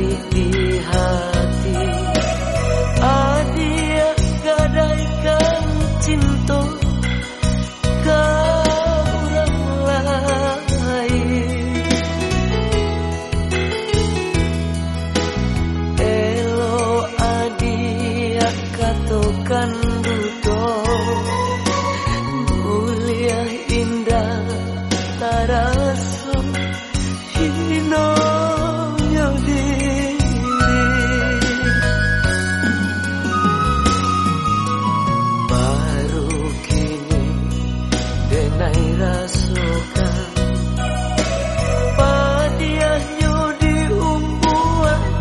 jari di hati. Adia gadaikan cinta kau orang lain. Elo adia katokan pandai rasukan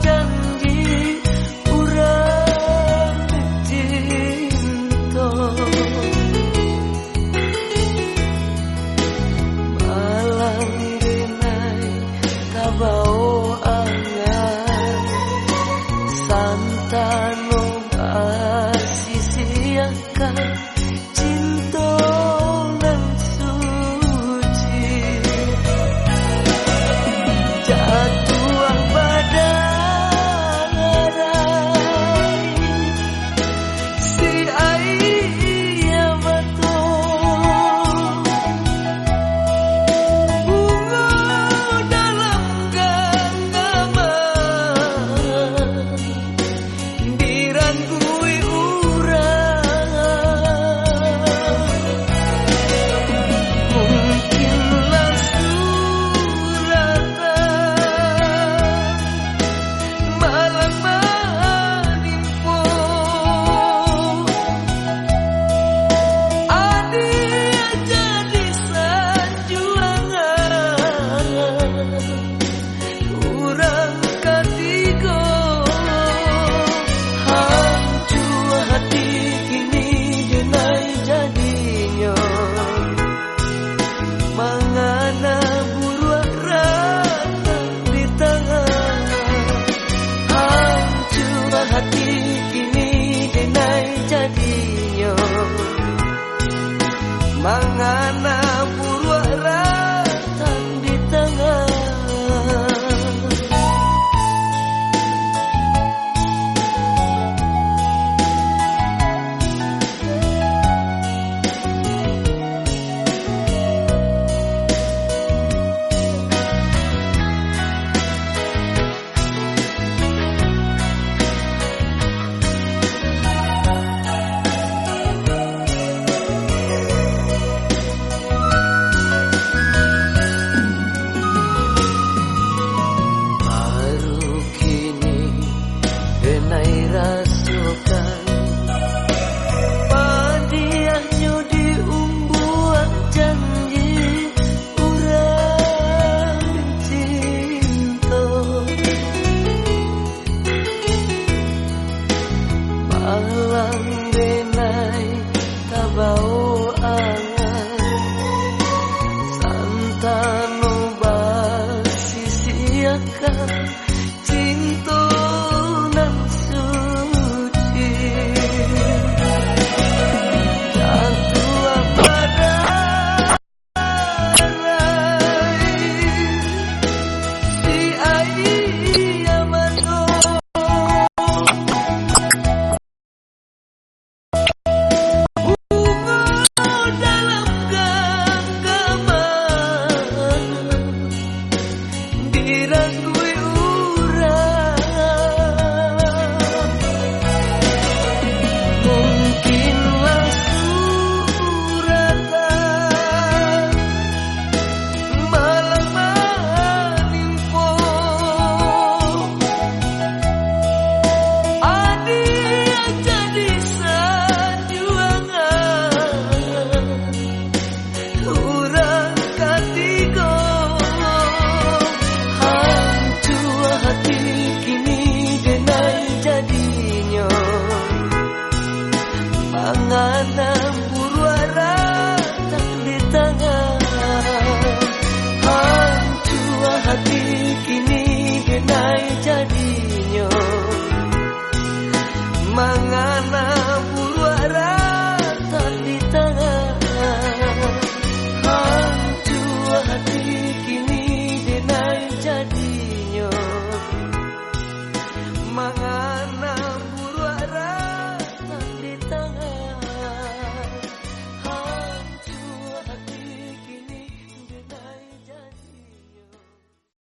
janji cinta. Malam tak angan santan kini denai jadinya mangana vida suelta.